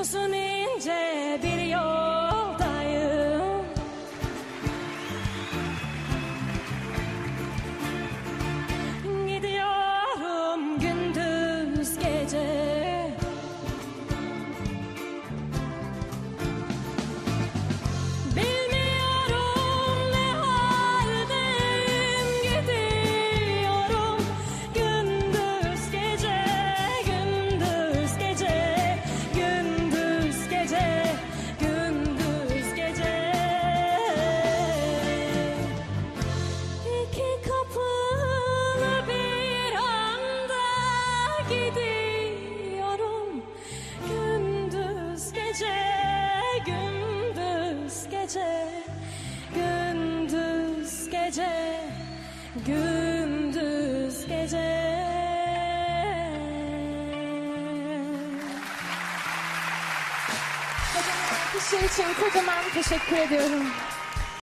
Olsun gündüz gece Kocaman alkışlar şey için kocaman teşekkür ediyorum.